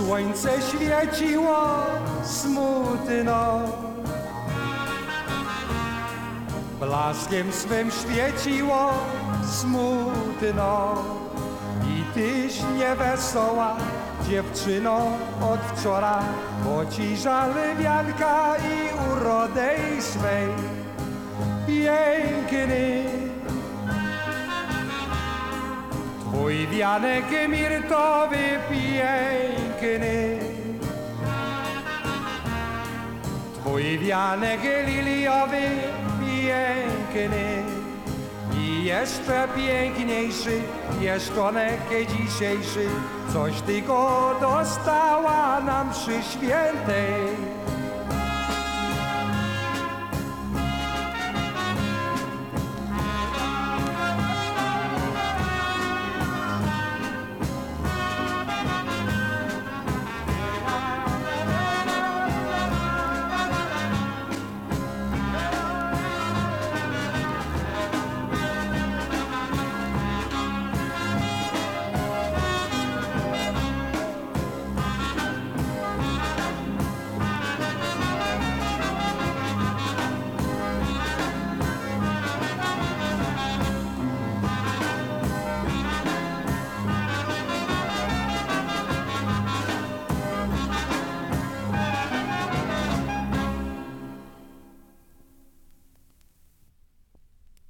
słońce świeciło smutno. Blaskiem swym świeciło smutno i tyś niewesoła dziewczyno od wczoraj, bo ci żal wianka i urodej swej piękny. Twój wianek mirtowy piękny Twój wianek liliowy piękny. I jeszcze piękniejszy pieszczonek dzisiejszy. Coś ty go dostała nam przy świętej